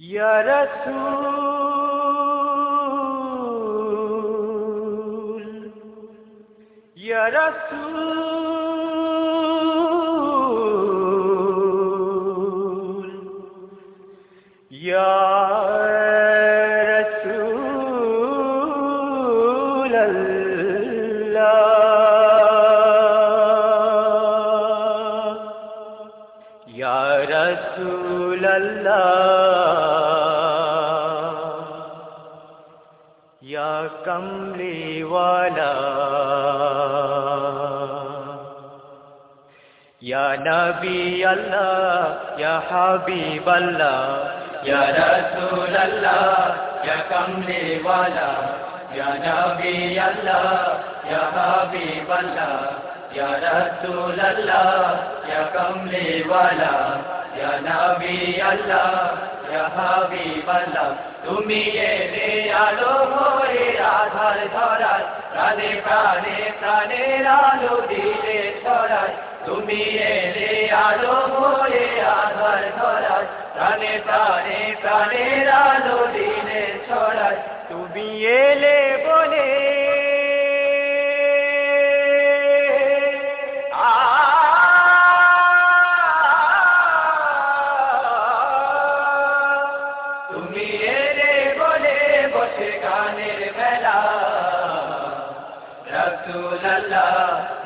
ইয়া রাসূল ইয়া রাসূল ইয়া রাসূল আল্লাহ ইয়া রাসূল আল্লাহ ইয়া কমলি ওয়ালা ইয়া নবী আল্লাহ ইয়া হাবিব আল্লাহ ইয়া রাসূল আল্লাহ ইয়া কমলি ওয়ালা ইয়া নবী আল্লাহ ইয়া হাবিব আল্লাহ ইয়া রাসূল আল্লাহ ইয়া কমলি ওয়ালা ইয়া নবী আল্লাহ ইয়া হাবিব আল্লাহ তুমি হয়ে আধার ধরায় প্রাণে প্রাণে প্রাণের আলো দিলে ছড়ায়। তুমি এলে আলো হয়ে আধার ধরায় প্রাণে প্রাণে প্রাণের আলো দিলে ছড়ায়। তুমি এলে বলে রসুল আল্লাহ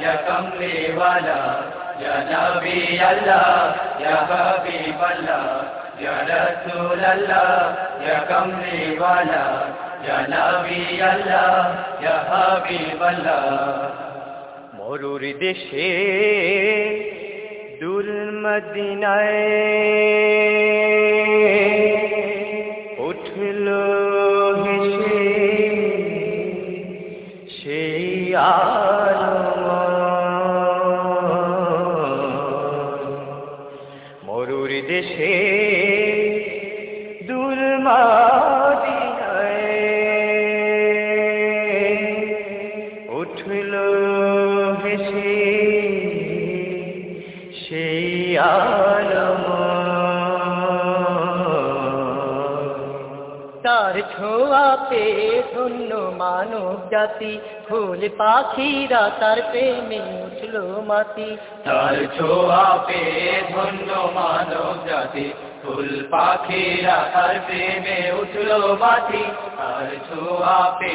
ইয়া কমলে ওয়ালা ইয়া নবী আল্লাহ ইয়া হাবিব আল্লাহ ইয়া রসুল আল্লাহ ইয়া কমলে ওয়ালা ইয়া নবী আল্লাহ ইয়া হাবিব আল্লাহ মরুর দেশে দূর মদিনায় ভালো তার ছোঁয়া পে ধন্য মানব জাতি ফুল পাখিরা তার প্রেমে উঠল মাতি তার ছোঁয়া পে ধন্য মানব জাতি ফুল পাখিরা তার প্রেমে উঠল বাতি তার ছোঁয়া পে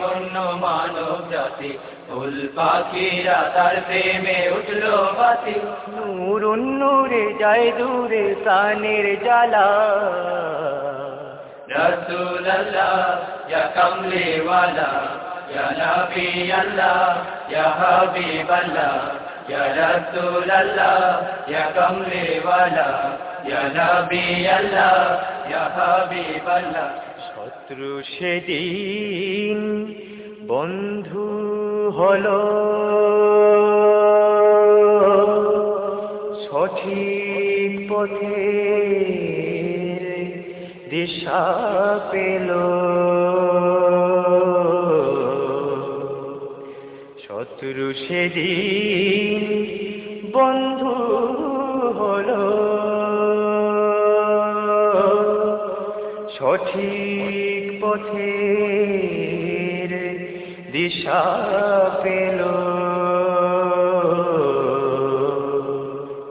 ধন্য মানব জাতি ফুল পাখিরা তার প্রেমে উঠল বাতি নূর নূরে যায় দূরে কানের জ্বালা। رسول الله يا كملي والا يا نبي الله يا حبيب الله يا رسول الله يا كملي والا يا نبي الله يا حبيب الله শত্রু সেদিন বন্ধু হলো সঠিক পথে দিশা পেল। শত্রু সেদিন বন্ধু হলো। সঠিক পথের দিশা পেল।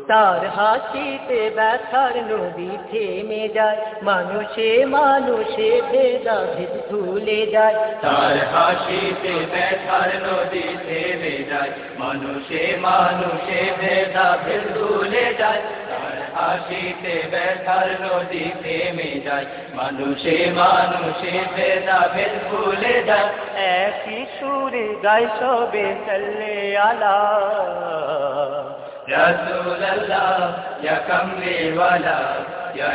তার হাসিতে ব্যথার নদী থেমে যায়। মানুষে মানুষে ভেদা ভেদ ভুলে যায়। তার হাসিতে ব্যথার নদী থেমে যায়। মানুষে মানুষে ভেদা ভেদ ভুলে যায়। তার হাসিতে ব্যথার নদী থেমে যায়। মানুষে মানুষে ভেদা ভেদ ভুলে যায়। একই সুরে গায় সবে চলে আলা রসুল কমলিওয়ালা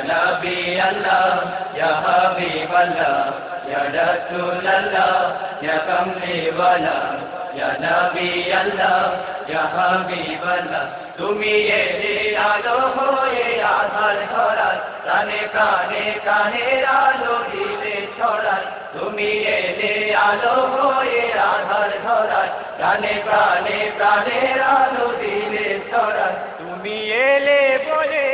নবী আল্লাহ হবিবলা রসুল কমলিওয়ালা নবী আল্লাহ হবিবলা তুমি এ আলো হয়ে আধার ধরা কানে কানে কানে আলো দিলে ছড়া তুমি এ আলো হয়ে আধার ধরায় প্রাণে প্রাণে প্রাণের আলো দিলে ছড়ায় তুমি এলে বলে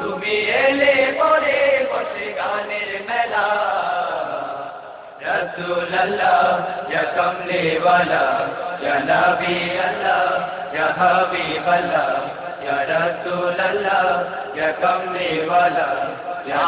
তুমি এলে বলে يا نبي الله يا حبيب الله يا رسول الله يا كمي والا يا